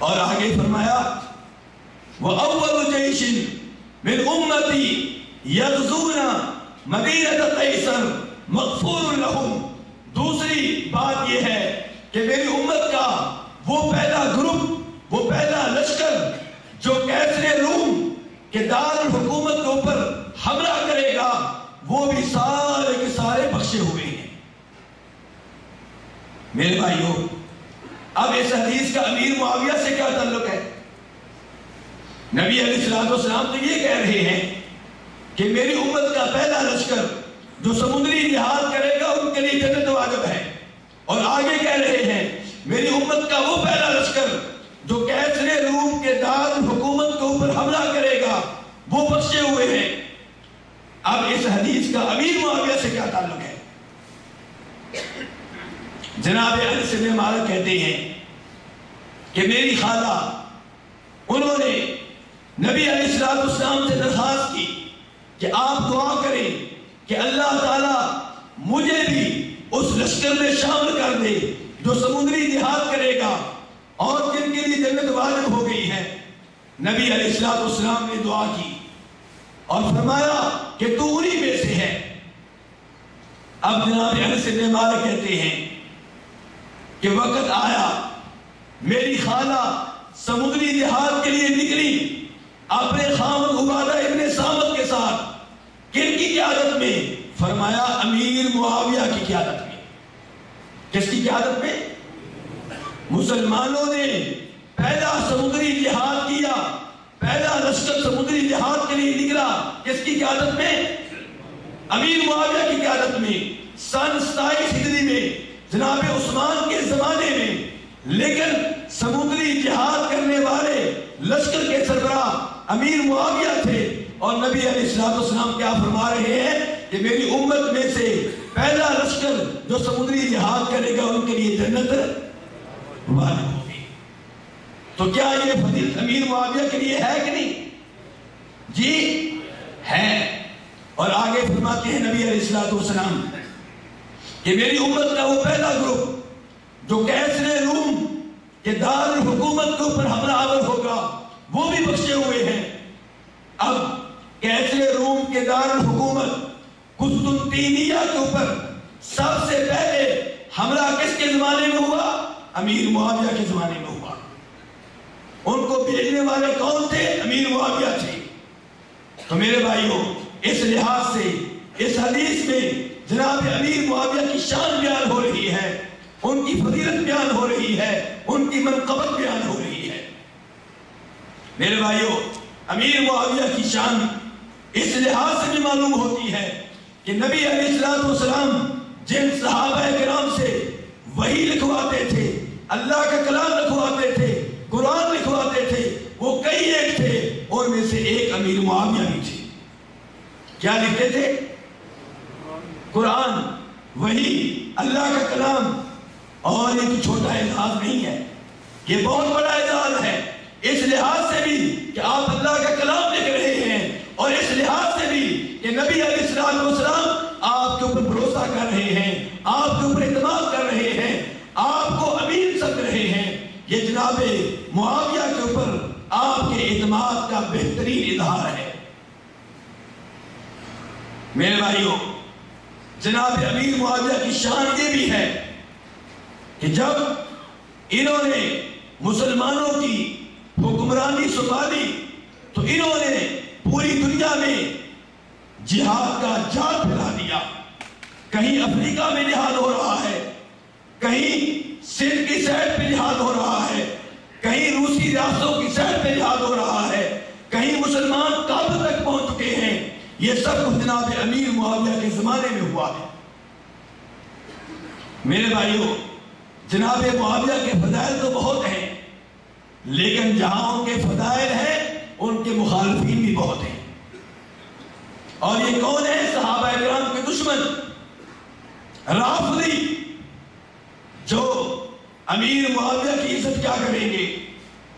اور آگے فرمایا، وہ اول جیشن من امتی یغزون مدینت قیصر مغفور لہم. دوسری بات یہ ہے کہ میری امت کا وہ پہلا گروپ، وہ پہلا لشکر جو کیسر روم کے دار الحکومت کے اوپر حملہ کرے گا، وہ بھی سارے کے سارے بخشے ہوئے ہیں۔ میرے بھائیوں اب اس حدیث کا امیر معاویہ سے کیا تعلق ہے؟ نبی علیہ السلام تو یہ کہہ رہے ہیں کہ میری امت کا پہلا لشکر جو سمندری جہاد کرے گا، ان کے لیے جنت واجب ہے۔ اور آگے کہہ رہے ہیں، میری امت کا وہ پہلا لشکر جو کیسر روم کے دار حکومت کے اوپر حملہ کرے گا، وہ بخشے ہوئے ہیں۔ اب اس حدیث کا امیر معاویہ سے کیا تعلق ہے؟ جناب انس بن مالک کہتے ہیں کہ میری خالہ، انہوں نے نبی علیہ السلام السلام سے درخواست کی کہ آپ دعا کریں کہ اللہ تعالی مجھے بھی اس لشکر میں شامل کر دے جو سمندری جہاد کرے گا اور جن کے لیے جنت واجب ہو گئی ہے۔ نبی علیہ السلام السلام نے دعا کی اور فرمایا کہ تو انہی میں سے ہے۔ اب جناب انس بن مالک کہتے ہیں کہ وقت آیا، میری خالہ سمندری جہاد کے لیے نکلی، اپنے خامد عبادہ ابن سامت کے ساتھ کن کی قیادت میں؟ فرمایا، امیر معاویہ کی قیادت میں۔ کس کی قیادت میں؟ مسلمانوں نے پہلا سمندری جہاد کیا، پہلا لشکر سمندری جہاد کے لیے نکلا۔ کس کی قیادت میں؟ امیر معاویہ کی قیادت میں۔ سن ستائیس ہجری میں جناب عثمان کے زمانے میں، لیکن سمندری جہاد کرنے والے لشکر کے سربراہ امیر معاویہ تھے اور نبی علیہ السلام کیا فرما رہے ہیں کہ میری امت میں سے پہلا لشکر جو سمندری جہاد کرے گا، ان کے لیے جنت واجب ہوگی تو کیا یہ فضیل امیر معاویہ کے لیے ہے کہ نہیں؟ جی ہے۔ اور آگے فرماتے ہیں نبی علیہ السلام کہ میری امت کا وہ پہلا گروپ جو کیسر روم کے دار حکومت کے اوپر حملہ آور ہوگا، وہ بھی بخشے ہوئے ہیں۔ اب کیسر روم کے دار حکومت قسطنطینیہ کے اوپر سب سے پہلے حملہ کس کے زمانے میں ہوا؟ امیر معاویہ کے زمانے میں ہوا۔ ان کو بھیجنے والے کون تھے؟ امیر معاویہ تھے۔ تو میرے بھائیوں، اس لحاظ سے، اس حدیث میں جناب امیر معاویہ کی شان بیان ہو رہی ہے، ان کی فضیلت بیان ہو رہی ہے، ان کی منقبت بیان ہو رہی ہے۔ میرے بھائیوں امیر معاویہ کی شان اس لحاظ سے بھی معلوم ہوتی ہے کہ نبی علیہ السلام جن صحابہ کرام سے وہی لکھواتے تھے، اللہ کا کلام لکھواتے تھے، قرآن لکھواتے تھے، وہ کئی ایک تھے، اور میں سے ایک امیر معاویہ بھی تھے۔ کیا لکھتے تھے؟ قرآن وہی اللہ کا کلام، اور ایک چھوٹا اعزاز نہیں ہے، یہ بہت بڑا اعزاز ہے۔ اس لحاظ سے بھی کہ آپ اللہ کا کلام لکھ رہے ہیں، اور اس لحاظ سے بھی کہ نبی علیہ السلام آپ کے اوپر بھروسہ کر رہے ہیں، آپ کے اوپر اعتماد کر رہے ہیں، آپ کو امین سمجھ رہے ہیں۔ یہ جناب معاویہ کے اوپر آپ کے اعتماد کا بہترین اظہار ہے۔ میرے بھائیوں جناب امیر معاویہ کی شان یہ بھی ہے کہ جب انہوں نے مسلمانوں کی حکمرانی سنبھالی، تو انہوں نے پوری دنیا میں جہاد کا جال پھیلا دیا۔ کہیں افریقہ میں جہاد ہو رہا ہے، کہیں سندھ کی سائڈ پہ جہاد ہو رہا ہے، کہیں روسی ریاستوں کی سائڈ پہ جہاد ہو رہا ہے، کہیں مسلمان کابل تک پہنچ چکے ہیں۔ یہ سب کچھ جناب امیر معاویہ کے زمانے میں ہوا ہے۔ میرے بھائیوں جناب معاویہ کے فضائل تو بہت ہیں، لیکن جہاں ان کے فضائل ہیں، ان کے مخالفین بھی بہت ہیں۔ اور یہ کون ہے صحابہ اکرام کے دشمن؟ رافضی، جو امیر معاویہ کی عزت کیا کریں گے؟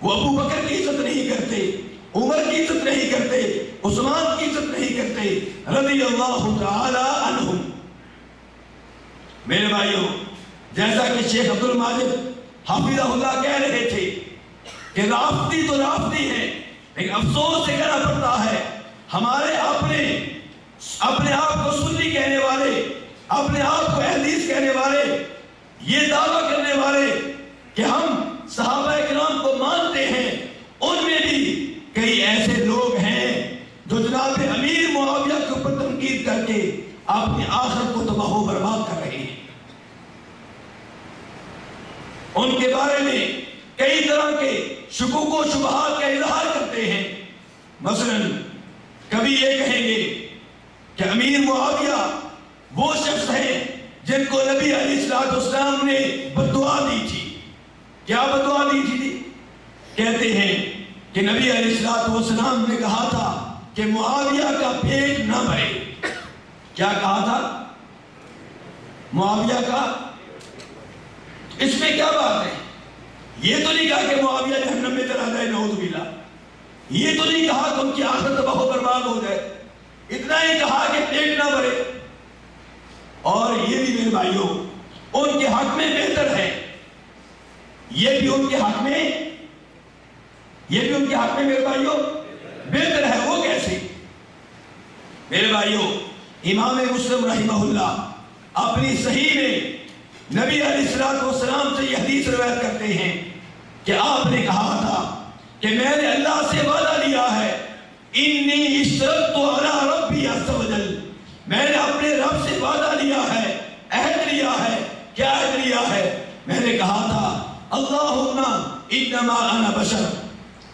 وہ ابو بکر کی عزت نہیں کرتے، عمر کی عزت نہیں کرتے عثمان کی عزت نہیں کرتے رضی اللہ تعالی عنہم۔ میرے بھائیوں، جیسا کہ شیخ عبد الماجد حافظہ اللہ کہہ رہے تھے کہ رافتی تو رافتی ہے، لیکن افسوس سے کہنا پڑتا ہے، ہمارے اپنے اپنے آپ کو سنی کہنے والے، اپنے آپ کو احدیث کہنے والے، یہ دعویٰ کرنے والے کہ ہم صحابہ کرام کو مانتے ہیں ان میں بھی کئی ایسے لوگ ہیں جو جناب امیر معاویہ کے اوپر تنقید کر کے اپنی آخرت کو تباہ و برباد کر رہے ہیں۔ ان کے بارے میں کئی طرح کے شکوک و شبہات کا اظہار کرتے ہیں۔ مثلا کبھی یہ کہیں گے کہ امیر معاویہ وہ شخص ہیں جن کو نبی علیہ السلام نے بدعا دی تھی۔ کیا بدعا دی تھی جی؟ کہتے ہیں کہ نبی علیہ السلام نے کہا تھا کہ معاویہ کا پیٹ نہ بھرے۔ کیا کہا تھا؟ معاویہ کا؟ اس میں کیا بات ہے؟ یہ تو نہیں کہا کہ معاویہ جہنم میں چلا جائے، نعوذ باللہ۔ یہ تو نہیں کہا کہ ان کی آخرت بہت برباد ہو جائے۔ اتنا ہی کہا کہ پیٹ نہ بھرے۔ اور یہ بھی میرے بھائیوں، ان کے حق میں بہتر ہے۔ یہ بھی ان کے حق میں، یہ بھی ان کے حق میں میرے بھائیوں، بہتر ہے۔ وہ کیسے؟ میرے بھائیوں امام مسلم رحمہ اللہ اپنی صحیح میں نبی علیہ السلام سے یہ حدیث روایت کرتے ہیں کہ آپ نے کہا تھا کہ میں نے اللہ سے وعدہ لیا ہے، انی اشترکت علی ربی عز و جل۔ میں نے اپنے رب سے وعدہ لیا ہے، عہد لیا ہے، کیا عہد لیا ہے؟ میں نے کہا تھا، اللہم انما انا بشر۔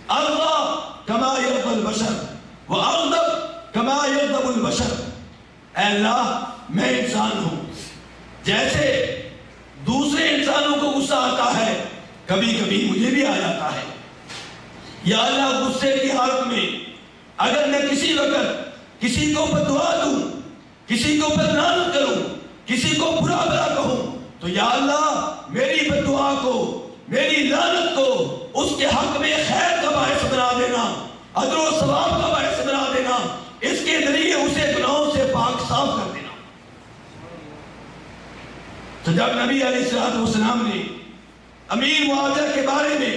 اللہ کما یرضى البشر واغضب کما یغضب البشر۔ اے اللہ میں انسان ہوں۔ جیسے دوسرے انسانوں کو غصہ آتا ہے کبھی کبھی مجھے بھی آ جاتا ہے۔ یا اللہ، غصے کی حالت میں اگر میں کسی وقت کسی کو بدعا دوں، کسی کو بدنام کروں، کسی کو برا برا کہوں، تو یا اللہ، میری بدعا کو، میری لعنت کو اس کے حق میں خیر کا باعث بنا دینا ادر و ثواب کا باعث بنا دینا، اس کے ذریعے اسے صاف کر دینا۔ تو جب نبی علیہ السلام نے امیر معاویہ کے بارے میں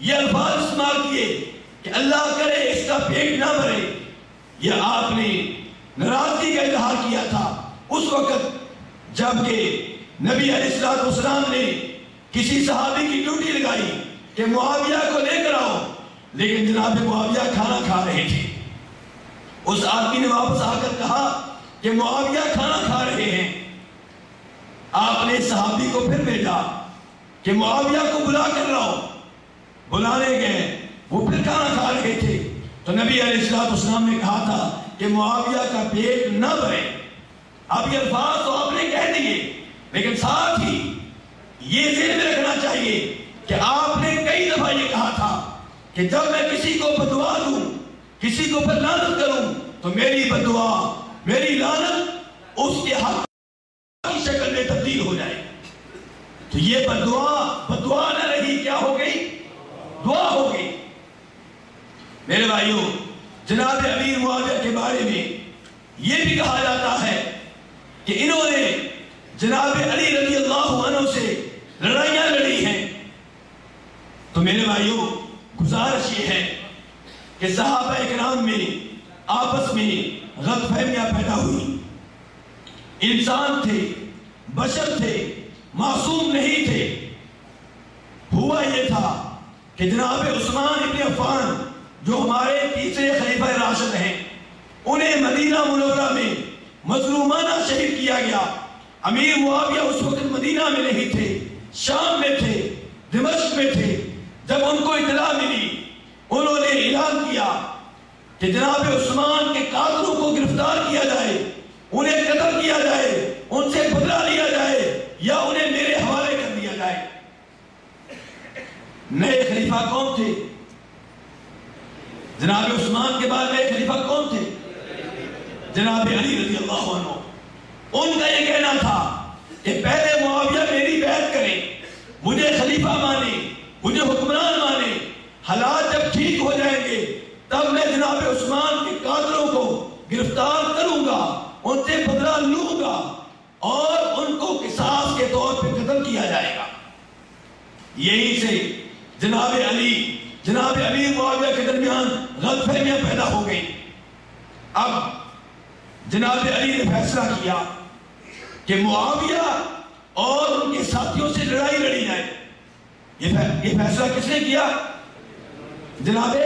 یہ الفاظ استعمال کیے کہ اللہ کرے اس کا پیٹ نہ بھرے، یہ آپ نے ناراضگی کا اظہار کیا تھا۔ اس وقت جبکہ نبی علیہ السلام نے کسی صحابی کی ڈیوٹی لگائی کہ معاویہ کو لے کر آؤ، لیکن جناب معاویہ کھانا کھا رہے تھے۔ اس آدمی نے واپس آ کر کہا کہ معاویہ کھانا کھا رہے ہیں۔ آپ نے صحابی کو پھر بھیجا کہ معاویہ کو بلا کر لاؤ۔ بلانے گئے۔ وہ پھر کھانا کھا رہے تھے۔ تو نبی علیہ السلام نے کہا تھا کہ معاویہ کا پیٹ نہ بھرے۔ اب یہ الفاظ تو آپ نے کہہ دیے، لیکن ساتھ ہی یہ ذہن میں رکھنا چاہیے کہ آپ نے کئی دفعہ یہ کہا تھا کہ جب میں کسی کو بدعا دوں، کسی کو پر لانت کروں، تو میری بدعا میری لانت اس کے حق کی شکل میں تبدیل ہو جائے۔ تو یہ بدعا بدعا نہ رہی، کیا ہو گئی؟ دعا ہو گئی۔ میرے بھائیوں، جناب امیر معاویہ کے بارے میں یہ بھی کہا جاتا ہے کہ انہوں نے جناب علی رضی اللہ عنہ سے لڑائیاں لڑی ہیں۔ تو میرے بھائیوں، گزارش یہ ہے کہ صحابہ اکرام میں آپس میں غلط فہمیاں پیدا ہوئی۔ انسان تھے، بشر تھے، معصوم نہیں تھے۔ ہوا یہ تھا کہ جناب عثمان ابن عفان جو ہمارے تیسرے خلیفہ راشد ہیں، انہیں مدینہ منورہ میں مظلومانہ شہید کیا گیا۔ امیر معاویہ اس وقت مدینہ میں نہیں تھے، شام میں تھے، دمشق میں تھے۔ جب ان کو اطلاع ملی، انہوں نے اعلان کیا کہ جناب عثمان کے قاتلوں کو گرفتار کیا جائے، انہیں قتل کیا جائے، ان سے بدلہ لیا جائے یا انہیں میرے حوالے کر دیا جائے۔ نئے خلیفہ کون تھے جناب عثمان کے بعد نئے خلیفہ کون تھے جناب علی رضی اللہ عنہ۔ ان کا یہ کہنا تھا کہ پہلے معاویہ میری بیعت کریں مجھے خلیفہ مانے، مجھے حکمران مانے، حالات جب ٹھیک ہو جائیں گے تب میں جناب عثمان کے قاتلوں کو گرفتار کروں گا، ان سے بدلہ لوں گا اور ان کو قصاص کے طور پہ قتل کیا جائے گا۔ یہی سے جناب علی جناب علی معاویہ کے غلط فہمیاں پیدا ہو گئی اب جناب علی نے فیصلہ کیا کہ معاویہ اور ان کے ساتھیوں سے لڑائی لڑی جائے۔ یہ فیصلہ کس نے کیا؟ جناب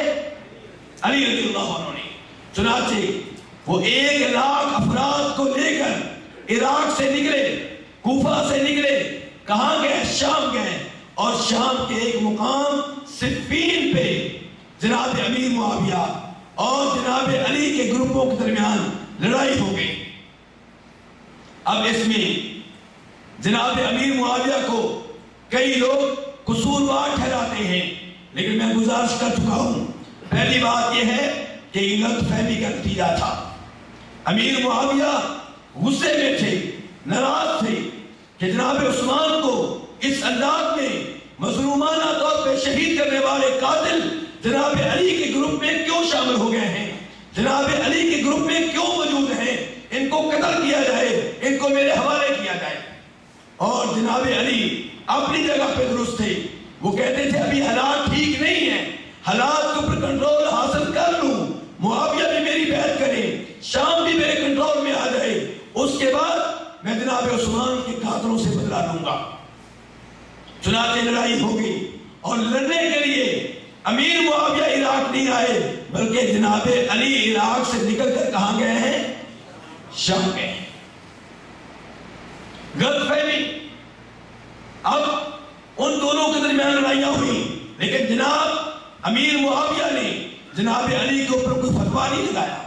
علی رضی اللہ عنہ نے، چنانچہ وہ ایک لاکھ افراد کو لے کر عراق سے نکلے، کوفہ سے نکلے، کہاں گئے؟ شام گئے۔ اور شام کے ایک مقام صفین پہ، جناب امیر معاویہ اور جناب علی کے گروپوں کے درمیان لڑائی ہو گئی۔ اب اس میں جناب امیر معاویہ کو کئی لوگ قصوروار ٹھہراتے ہیں، لیکن میں گزارش کر چکا ہوں پہلی بات یہ ہے کہ غلط فہمی کا نتیجہ تھا۔ امیر معاویہ غصے میں تھے، ناراض تھے کہ جناب عثمان کو اس انداز میں مظلومانہ طور پہ شہید کرنے والے قاتل جناب علی کے گروپ میں کیوں شامل ہو گئے ہیں؟ جناب علی کے گروپ میں کیوں موجود ہیں؟ ان کو قتل کیا جائے، ان کو میرے حوالے کیا جائے۔ اور جناب علی اپنی جگہ پہ درست تھے۔ وہ کہتے تھے، ابھی حالات ٹھیک نہیں ہیں۔ حالات کو پر کنٹرول حاصل کر لوں۔ معاویہ بھی میری بیعت کرے، شام بھی میرے کنٹرول میں آ جائے۔ اس کے بعد میں جناب عثمان کے قاتلوں سے بدلا لوں گا۔ چنانچہ لڑائی ہوگی اور لڑنے کے لیے امیر معاویہ عراق نہیں آئے، بلکہ جناب علی عراق سے نکل کر کہاں گئے ہیں؟ شام گئے ہیں غلط فہمی۔ اب ان دونوں کے درمیان لڑائیاں ہوئی لیکن جناب امیر معاویہ نے جناب علی کے اوپر کوئی فتوا نہیں لگایا۔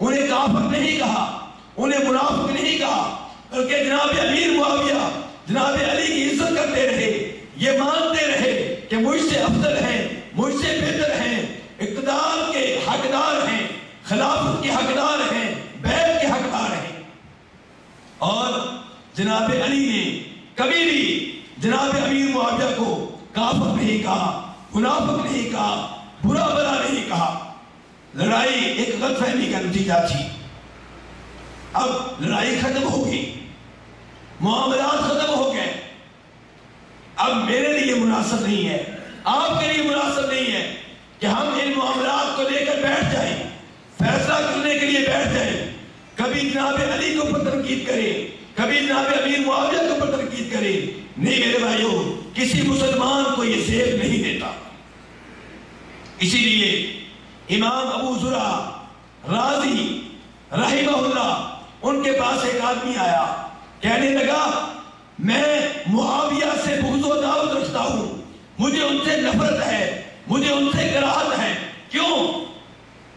انہیں کافر نہیں کہا، انہیں منافق نہیں کہا، بلکہ جناب امیر معاویہ جناب علی کی عزت کرتے رہے۔ یہ مانتے رہے کہ مجھ سے افضل ہیں، مجھ سے بہتر ہیں، اقتدار کے حقدار ہیں، خلافت کے حقدار ہیں، بیت کے حقدار ہیں۔ اور جناب علی نے کبھی بھی جناب امیر معاویہ کو کافر نہیں کہا۔ منافق نہیں کہا، برا بلا نہیں کہا۔ لڑائی ایک غلط فہمی کا نتیجہ تھی۔ اب لڑائی ختم ہو گئی۔ معاملات ختم ہو گئے۔ اب میرے لیے مناسب نہیں ہے۔ آپ کے لیے مناسب نہیں ہے کہ ہم ان معاملات کو لے کر بیٹھ جائیں۔ فیصلہ کرنے کے لیے بیٹھ جائیں۔ کبھی جناب علی کو پر تنقید کرے کبھی جناب امیر معاویہ کو پر تنقید کرے نہیں میرے بھائیوں، کسی مسلمان کو یہ زیب نہیں دیتا۔ اسی لیے امام ابو ذرا راضی رحمہ اللہ ان کے پاس ایک آدمی آیا، کہنے لگا، میں معاویہ سے بغض و دعوت رکھتا ہوں، مجھے ان سے نفرت ہے، مجھے ان سے کراہت ہے، کیوں؟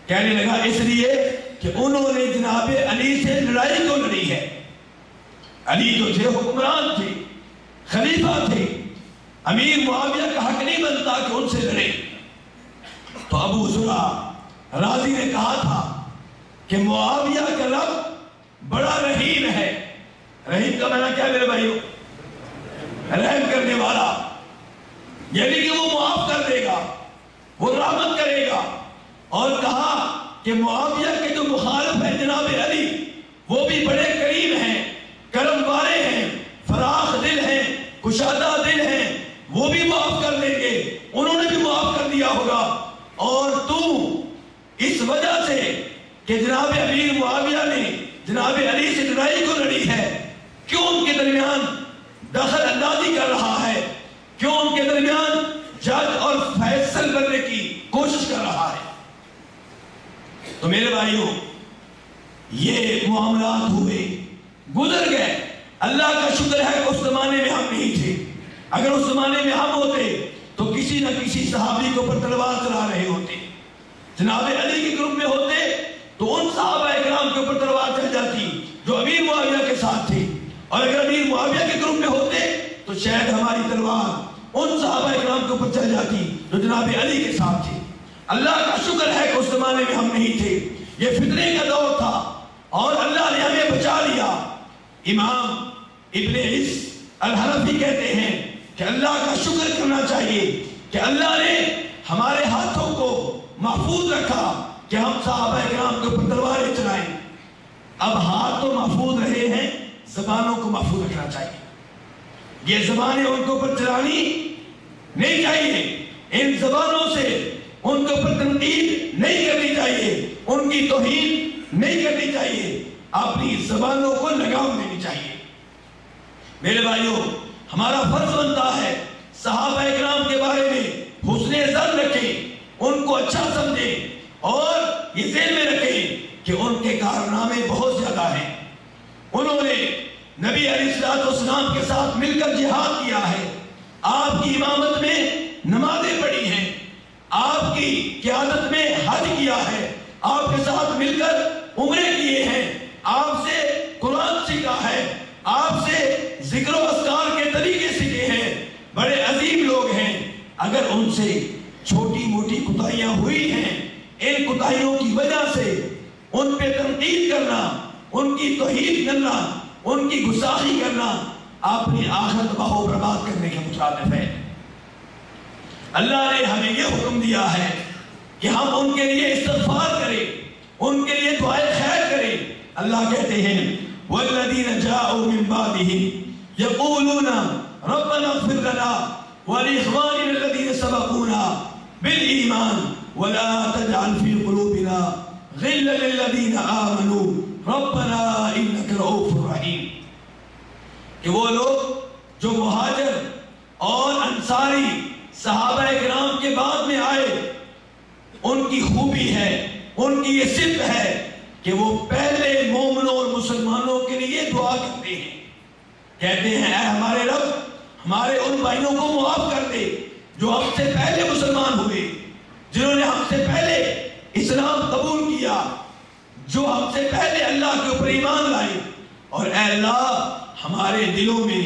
کہنے لگا، اس لیے کہ انہوں نے جناب علی سے لڑائی کیوں لڑی ہے۔ علی جو تھے، حکمران تھے، خلیفہ تھے۔ امیر معاویہ کا حق نہیں بنتا کہ ان سے لڑے۔ تو ابو ذرا راضی نے کہا تھا کہ معاویہ کا رب بڑا رحیم ہے۔ رحیم کا معنی کیا میرے بھائیو؟ رحم کرنے والا۔ یعنی کہ وہ معاف کر دے گا، وہ رحمت کرے گا۔ اور کہا کہ معاویہ کے جو مخالف ہیں جناب علی، وہ بھی بڑے کریم ہیں کرم والے ہیں فراخ دل ہیں کشادہ دل ہیں وہ بھی معاف کر لیں گے انہوں نے بھی معاف کر دیا ہوگا اور تو اس وجہ سے کہ جناب امیر معاویہ نے جناب علی سے لڑائی کو لڑی ہے؟ کیوں ان کے درمیان دخل اندازی کر رہا ہے؟ کیوں ان کے درمیان جج اور فیصل کرنے کی کوشش کر رہا ہے؟ تو میرے بھائیوں، یہ معاملات ہوئے، گزر گئے۔ اللہ کا شکر ہے کہ اس زمانے میں ہم نہیں تھے۔ اگر اس زمانے میں ہم ہوتے، تو کسی نہ کسی صحابی کو پر تلوار چلا رہے ہوتے۔ جناب علی کے گروپ میں ہوتے، تو ان صحابہ اکرام کے اوپر تلوار چل جاتی جو امیر معاویہ کے ساتھ تھے اور اگر امیر معاویہ کے گروپ میں ہوتے تو شاید ہماری تلوار ان صحابہ اکرام کے اوپر چل جاتی جو جناب علی کے ساتھ تھے۔ اللہ کا شکر ہے کہ اس زمانے میں ہم نہیں تھے۔ یہ فتنے کا دور تھا اور اللہ نے ہمیں بچا لیا۔ امام ابن عز الحرفی کہتے ہیں کہ اللہ کا شکر کرنا چاہیے کہ اللہ نے ہمارے ہاتھوں کو محفوظ رکھا کہ ہم صحابہ اکرام کے اوپر تلواریں چلائیں۔ اب ہاتھ تو محفوظ رہے ہیں زبانوں کو محفوظ رکھنا چاہیے۔ یہ زبانیں ان کے اوپر چلانی نہیں چاہیے۔ ان زبانوں سے ان کے اوپر تنقید نہیں کرنی چاہیے۔ ان کی توہین نہیں کرنی چاہیے۔ اپنی زبانوں کو لگام دینی چاہیے۔ میرے بھائیوں، ہمارا فرض بنتا ہے صحابہ اکرام کے بارے میں حسن زن رکھیں، ان کو اچھا سمجھیں اور یہ ذہن میں رکھیں کہ ان کے کارنامے بہت زیادہ ہیں۔ انہوں نے نبی علیہ السلام کے ساتھ مل کر جہاد کیا ہے۔ آپ کی امامت میں نمازیں پڑھی ہیں۔ آپ کی قیادت میں حج کیا ہے۔ آپ کے ساتھ مل کر عمرے کیے ہیں۔ آپ سے قرآن سیکھا ہے۔ آپ سے ذکر و اسکار کے طریقے سیکھے ہیں۔ بڑے عظیم لوگ ہیں۔ اگر ان سے چھوٹی موٹی کتائیاں ہوئی ہیں، ان کتائیوں کی وجہ سے ان پہ تنقید کرنا ان کی توحید کرنا، ان کی گساخی کرنا اپنی آخرت بہو برباد کرنے کے مطابق ہے۔ اللہ نے ہمیں یہ حکم دیا ہے کہ ہم ان کے لیے استغفار کریں، ان کے لیے دعائیں خیر کریں۔ اللہ کہتے ہیں والذین جاءوا من بعدهم يقولون ربنا اغفر لنا ولإخواننا الذين سبقونا بالإيمان ولا تجعل في قلوبنا غلا للذين آمنوا ربنا إنك رؤوف رحيم. کہ وہ لوگ جو مہاجر اور انصاری صحابہ اکرام کے بعد میں آئے، ان کی خوبی ہے، ان کی یہ صفت ہے کہ وہ پہلے مومنوں اور مسلمانوں کے لیے دعا کرتے ہیں۔ کہتے ہیں، اے ہمارے رب، ہمارے ان بھائیوں کو معاف کر دے جو ہم سے پہلے مسلمان ہوئے، جنہوں نے ہم سے پہلے اسلام قبول کیا۔ جو ہم سے پہلے اللہ کے اوپر ایمان لائے، اور اے اللہ، ہمارے دلوں میں،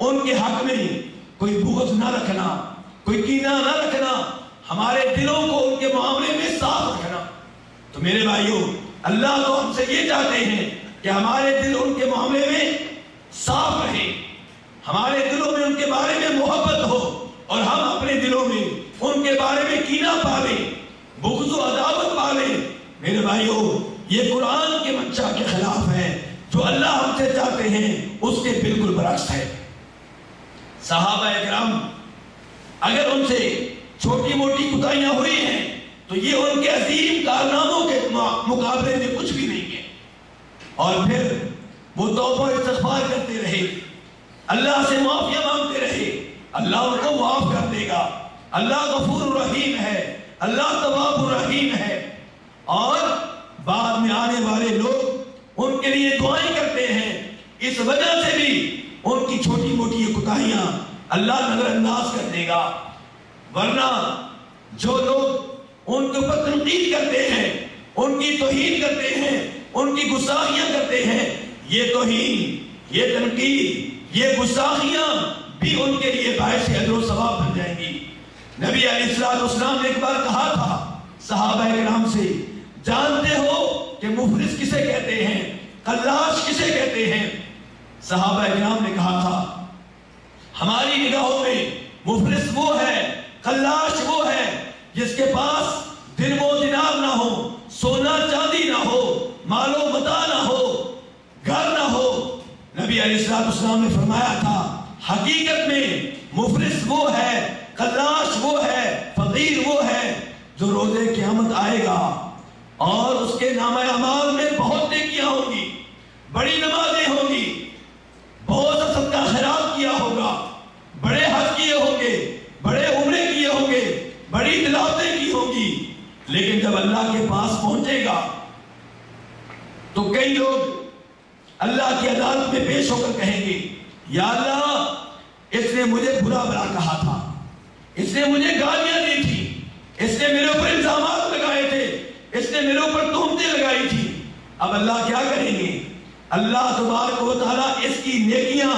ان کے حق میں کوئی بغض نہ رکھنا، کوئی کینہ نہ رکھنا، ہمارے دلوں کو ان کے معاملے میں صاف رکھنا۔ تو میرے بھائیوں، اللہ تو ہم سے یہ چاہتے ہیں کہ ہمارے دل ان کے معاملے میں صاف رہے، ہمارے دلوں میں ان کے بارے میں محبت ہو، اور ہم اپنے دلوں میں ان کے بارے میں کینہ پالیں، بغض و عداوت پالیں۔ میرے بھائیوں یہ قرآن کے منشا کے خلاف ہے، جو اللہ ہم سے چاہتے ہیں، اس کے بالکل برعکس ہے۔ صحابہ اکرام، اگر ان سے چھوٹی موٹی کتائیاں ہوئی ہیں، تو یہ ان کے عظیم کارناموں کے مقابلے میں کچھ بھی نہیں ہے۔ اور پھر وہ توبہ استغفار کرتے رہے۔ اللہ سے معافیا مانگتے رہے۔ اللہ ان کو معاف کر دے گا۔ اللہ غفور الرحیم ہے۔ اللہ تواب الرحیم ہے۔ اور بعد میں آنے والے لوگ ان کے لیے دعائیں کرتے ہیں۔ اس وجہ سے بھی ان کی چھوٹی موٹی کتاہیاں اللہ نظر انداز کر دے گا۔ ورنہ جو لوگ ان کے اوپر تنقید کرتے ہیں، ان کی توہین کرتے ہیں، ان کی گساخیاں کرتے ہیں، یہ توہین، یہ تنقید، یہ گساخیاں بھی ان کے لیے باعث ادر و ثواب بن جائیں گی۔ نبی علیہ السلام نے ایک بار کہا تھا، صحابہ کرام سے جانتے ہو کہ مفلس کسے کہتے ہیں؟ قلاش کسے کہتے ہیں؟ صحابہ کرام نے کہا تھا، ہماری نگاہوں میں مفلس وہ ہے قلاش وہ ہے جس کے پاس دن و دینار نہ ہو، سونا چاندی نہ ہو، مال و متا نہ ہو، گھر نہ ہو۔ نبی علیہ السلام نے فرمایا تھا، حقیقت میں مفلس وہ ہے قلاش وہ ہے، فقیر وہ ہے جو روزے قیامت آئے گا۔ اور اس کے نام اعمال میں بہت نیکیاں ہوں گی بڑی نمازیں ہوں گی بہت سا صدقہ خیرات کیا ہوگا، بڑے حج کیے ہوں گے، بڑے عمرے کیے ہوں گے، بڑی تلاوتیں کی ہوں گی۔ لیکن جب اللہ کے پاس پہنچے گا، تو کئی لوگ اللہ کی عدالت میں پیش ہو کر کہیں گے، یا اللہ، اس نے مجھے برا برا کہا تھا، اس نے مجھے گالیاں دی تھی اس نے میرے اوپر الزامات لگائے تھے اس نے میرے اوپر تہمتیں لگائی تھی اب اللہ کیا کریں گے؟ اللہ تبارک و تعالیٰ اس کی نیکیاں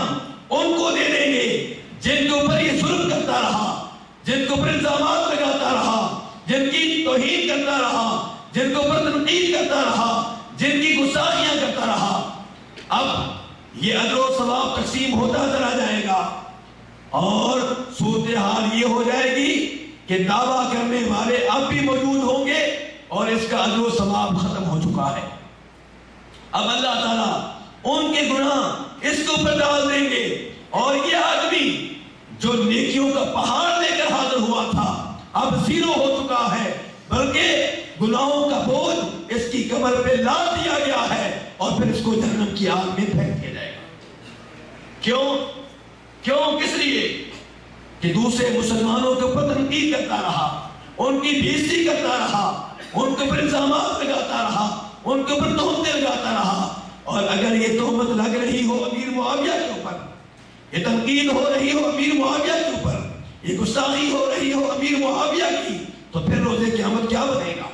ان کو دے دیں گے جن کے اوپر یہ ظلم کرتا رہا، جن کے اوپر الزامات لگاتا رہا، جن کی توہین کرتا رہا، جن کے اوپر تنقید کرتا رہا، جن کی گساخیاں کرتا رہا۔ اب یہ ادر و ثواب تقسیم ہوتا چلا جائے گا اور صورتحال یہ ہو جائے گی کہ دعویٰ کرنے والے اب بھی موجود ہوں گے اور اس کا ادر و ثواب ختم ہو چکا ہے۔ اب اللہ تعالیٰ ان کے گناہ اس کے اوپر ڈال دیں گے۔ اور یہ آدمی جو نیکیوں کا پہاڑ لے کر حاضر ہوا تھا، اب زیرو ہو چکا ہے، بلکہ گناہوں کا بوجھ اس کی کمر پہ لاد دیا گیا ہے اور پھر اس کو جہنم کی آگ میں پھینک دیا جائے گا۔ کیوں؟ کیوں؟ کس لیے؟ کہ دوسرے مسلمانوں کے اوپر تنقید کرتا رہا، ان کی بےزتی کرتا رہا ان کے اوپر الزامات لگاتا رہا، ان کے اوپر تہمتیں لگاتا رہا۔ اور اگر یہ تہمت لگ رہی ہو امیر معاویہ کے اوپر، یہ تنقید ہو رہی ہو امیر معاویہ کے اوپر، یہ گستاخی ہو رہی ہو امیر معاویہ کی، تو پھر روزے قیامت کیا بنے گا؟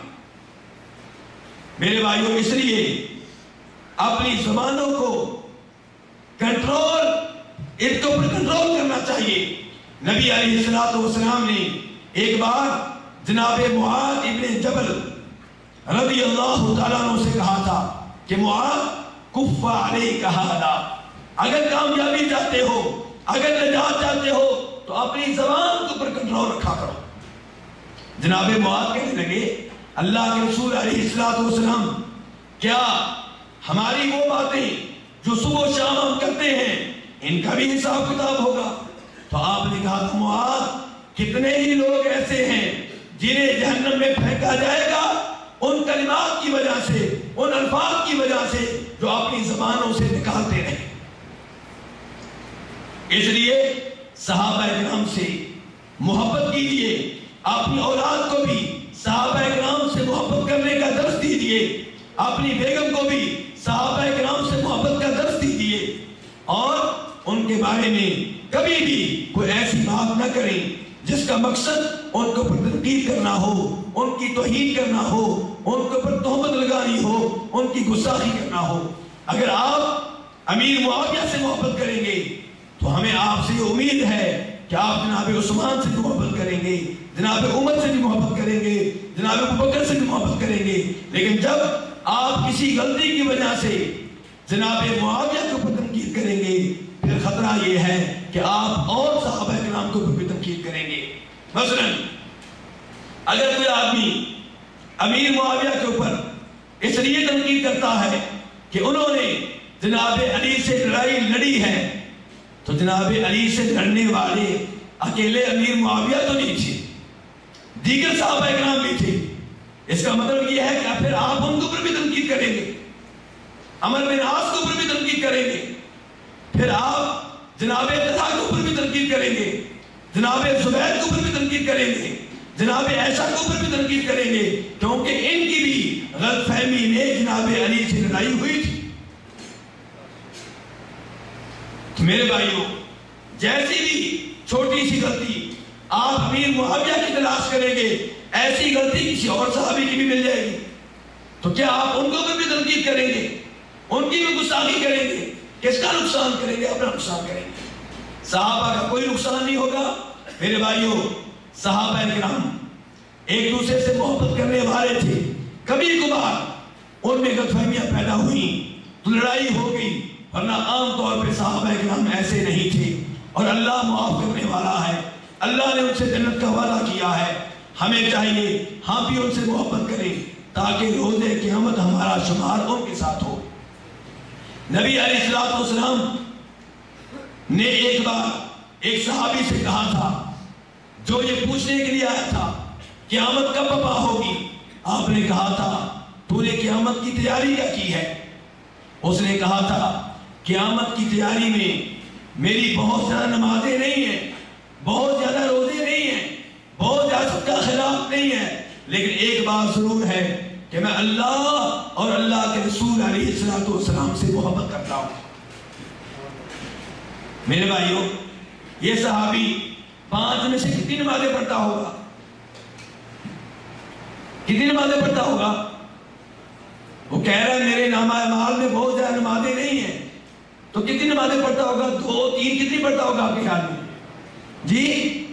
میرے بھائیوں، اس لیے اپنی زبانوں کو کنٹرول، ان کے اوپر کنٹرول کرنا چاہیے۔ نبی علیہ السلام نے ایک بار جناب معاذ ابن جبل رضی اللہ تعالیٰ عنہ سے کہا تھا کہ معاذ کف علیہ کہا اگر کامیابی چاہتے ہو، اگر نجات چاہتے ہو، تو اپنی زبان کے اوپر کنٹرول رکھا کرو۔ جناب معاذ کہنے لگے، اللہ کے رسول علیہ السلام والسلام، کیا ہماری وہ باتیں جو صبح و شام ہم کرتے ہیں، ان کا بھی حساب کتاب ہوگا؟ تو آپ نے کہا تھا، معاذ، کتنے ہی لوگ ایسے ہیں جنہیں جہنم میں پھینکا جائے گا ان کلمات کی وجہ سے، ان الفاظ کی وجہ سے جو اپنی زبانوں سے نکالتے رہے۔ اس لیے صحابہ اکرام سے محبت کیجیے، اپنی اولاد کو بھی صحابہ اکرام سے محبت کرنے کا درس دیجیے، اپنی بیگم کو بھی صحابہ اکرام سے محبت کا درس دیجیے۔ اور ان کے بارے میں کبھی بھی کوئی ایسی بات نہ کریں جس کا مقصد ان کے اوپر تنقید کرنا ہو۔ ان کی توہین کرنا ہو، ان کے اوپر تہمت لگانی ہو، ان کی گساخی کرنا ہو۔ اگر آپ امیر معاویہ سے محبت کریں گے، تو ہمیں آپ سے یہ امید ہے کہ آپ جناب عثمان سے بھی محبت کریں گے، جناب عمر سے بھی محبت کریں گے، جناب بکر سے بھی محبت کریں گے۔ لیکن جب آپ کسی غلطی کی وجہ سے جناب معاویہ کے اوپر تنقید کریں گے، پھر خطرہ یہ ہے کہ آپ اور صحابہ کرام کو بھی تنقید کریں گے۔ مثلا اگر کوئی آدمی امیر معاویہ کے اوپر اس لیے تنقید کرتا ہے کہ انہوں نے جناب علی سے لڑائی لڑی ہے، تو جناب علی سے لڑنے والے اکیلے امیر معاویہ تو نہیں تھے، دیگر صحابہ اکرام بھی تھے۔ اس کا مطلب یہ ہے کہ پھر آپ ان کے اوپر بھی تنقید کریں گے، امر بن آس کے اوپر بھی تنقید کریں گے۔ پھر آپ جناب کے اوپر بھی تنقید کریں گے، جناب زبیر کے اوپر بھی تنقید کریں گے۔ جناب ایسا کے اوپر بھی تنقید کریں گے کیونکہ ان کی بھی غلط فہمی میں جناب علی سے لڑائی ہوئی تھی۔ تو میرے بھائیوں، جیسی بھی چھوٹی سی غلطی آپ امیر معاویہ کی تلاش کریں گے، ایسی غلطی کسی اور صحابی کی بھی مل جائے گی۔ تو کیا آپ ان کو بھی تنقید کریں گے؟ ان کی بھی گستاخی کریں گے؟ کس کا نقصان کریں گے؟ اپنا نقصان کریں گے۔ صحابہ کا کوئی نقصان نہیں ہوگا۔ میرے بھائیوں صحابہ کرام ایک دوسرے سے محبت کرنے والے تھے۔ کبھی کبھار ان میں غلط فہمیاں پیدا ہوئی تو لڑائی ہو گئی، ورنہ عام طور پہ صحابہ کرام ایسے نہیں تھے۔ اور اللہ معاف کرنے والا ہے، اللہ نے ان سے جنت کا وعدہ کیا ہے۔ ہمیں چاہیے ہم بھی ان سے محبت کریں، تاکہ روزے قیامت ہمارا شمار ان کے ساتھ ہو۔ نبی علیہ السلام نے ایک بار ایک صحابی سے کہا تھا جو یہ پوچھنے کے لیے آیا تھا، قیامت کب پپا ہوگی، آپ نے کہا تھا، تو نے قیامت کی تیاری کیا کی ہے؟ اس نے کہا تھا، قیامت کی تیاری میں میری بہت زیادہ نمازیں نہیں ہیں، بہت زیادہ روزے نہیں ہیں، بہت زیادہ کا خلاف نہیں ہے، لیکن ایک بات ضرور ہے کہ میں اللہ اور اللہ کے رسول علیہ السلام سے محبت کرتا ہوں۔ میرے بھائیوں، یہ صحابی پانچ میں سے کتنی نمازیں پڑھتا ہوگا؟ کتنی نمازیں پڑھتا ہوگا؟ وہ کہہ رہا ہے میرے نامہ مال میں بہت زیادہ نمازیں نہیں ہیں۔ تو کتنی نمازیں پڑھتا ہوگا؟ دو، تین، کتنی پڑھتا ہوگا آپ کے خیال میں؟ جی؟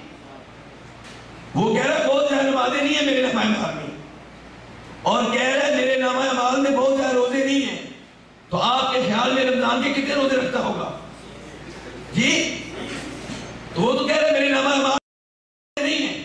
وہ کہہ رہا ہے بہت زیادہ نمازیں نہیں ہیں میرے نامہ مال میں۔ اور کہہ رہا ہے میرے نامہ مال میں بہت زیادہ روزے نہیں ہیں۔ تو آپ کے خیال میں رمضان کے کتنے روزے رکھتا ہوگا؟ جی تو وہ تو کہہ رہے میرے نماز نہیں ہے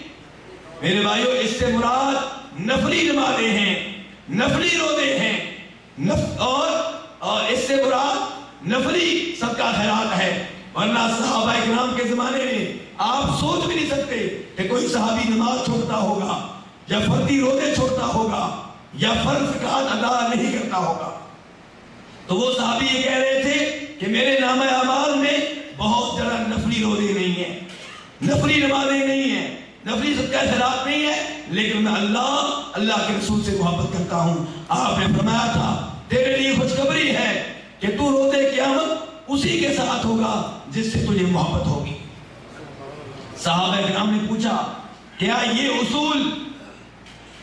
میرے بھائیوں اس سے مراد نفلی نمازیں ہیں نفلی روزے ہیں۔ نف اور, اور اس سے مراد نفلی سب کا خیرات ہے۔ ورنہ صحابہ اکرام کے زمانے میں آپ سوچ بھی نہیں سکتے کہ کوئی صحابی نماز چھوڑتا ہوگا یا فردی روزے چھوڑتا ہوگا یا فرض کا ادا نہیں کرتا ہوگا۔ تو وہ صحابی یہ کہہ رہے تھے کہ میرے نام اعمال میں بہت زیادہ نفلی روزے نہیں ہیں۔ نفلی نمازیں نہیں ہیں۔ نفلی سب کا خلاف نہیں ہے۔ لیکن میں اللہ اللہ کے رسول سے محبت کرتا ہوں۔ آپ نے فرمایا تھا، تیرے لیے خوشخبری ہے کہ تو روزے قیامت اسی کے ساتھ ہوگا جس سے تجھے محبت ہوگی۔ صحابہ کرام نے پوچھا، کیا یہ اصول،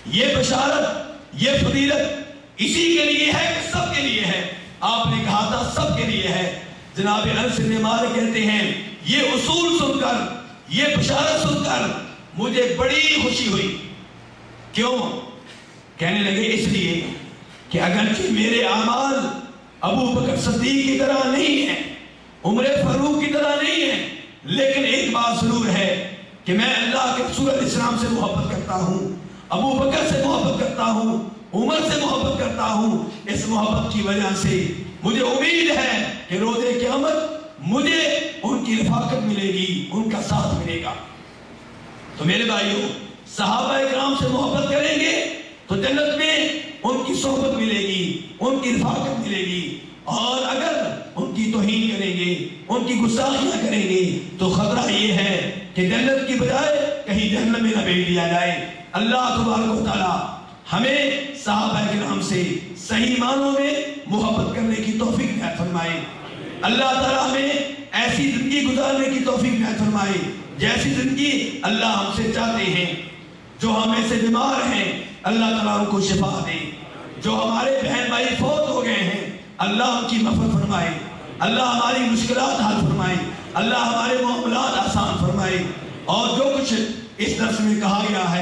یہ بشارت، یہ فضیلت اسی کے لیے ہے کہ سب کے لیے ہے؟ آپ نے کہا تھا، سب کے لیے ہے۔ جناب انس بن مالک کہتے ہیں، یہ اصول سن کر، یہ بشارت سن کر مجھے بڑی خوشی ہوئی۔ کیوں؟ کہنے لگے، اس لیے کہ اگرچہ میرے اعمال ابو بکر صدیق کی طرح نہیں ہیں، عمر فاروق کی طرح نہیں ہیں، لیکن ایک بات ضرور ہے کہ میں اللہ کے رسول علیہ السلام سے محبت کرتا ہوں، ابو بکر سے محبت کرتا ہوں، عمر سے محبت کرتا ہوں۔ اس محبت کی وجہ سے مجھے امید ہے کہ روز قیامت مجھے ان کی رفاقت ملے گی، ان کا ساتھ ملے گا۔ تو میرے بھائیوں صحابہ اکرام سے محبت کریں گے تو جنت میں ان کی صحبت ملے گی، ان کی رفاقت ملے گی۔ اور اگر ان کی توہین کریں گے، ان کی گستاخیاں کریں گے، تو خطرہ یہ ہے کہ جنت کی بجائے کہیں جہنم میں نہ بھیج دیا جائے۔ اللہ تبارک و تعالی ہمیں صحابہ کرام سے صحیح معنوں میں محبت کرنے کی توفیق نعت فرمائے۔ اللہ تعالیٰ ہمیں ایسی زندگی گزارنے کی توفیق نعت فرمائے، جیسی زندگی اللہ ہم سے چاہتے ہیں۔ جو ہمیں سے بیمار ہیں، اللہ تعالیٰ ان کو شفا دے۔ جو ہمارے بہن بھائی فوت ہو گئے ہیں، اللہ ان کی مفر فرمائے۔ اللہ ہماری مشکلات حل فرمائے۔ اللہ ہمارے معاملات آسان فرمائے۔ اور جو کچھ اس درس میں کہا گیا ہے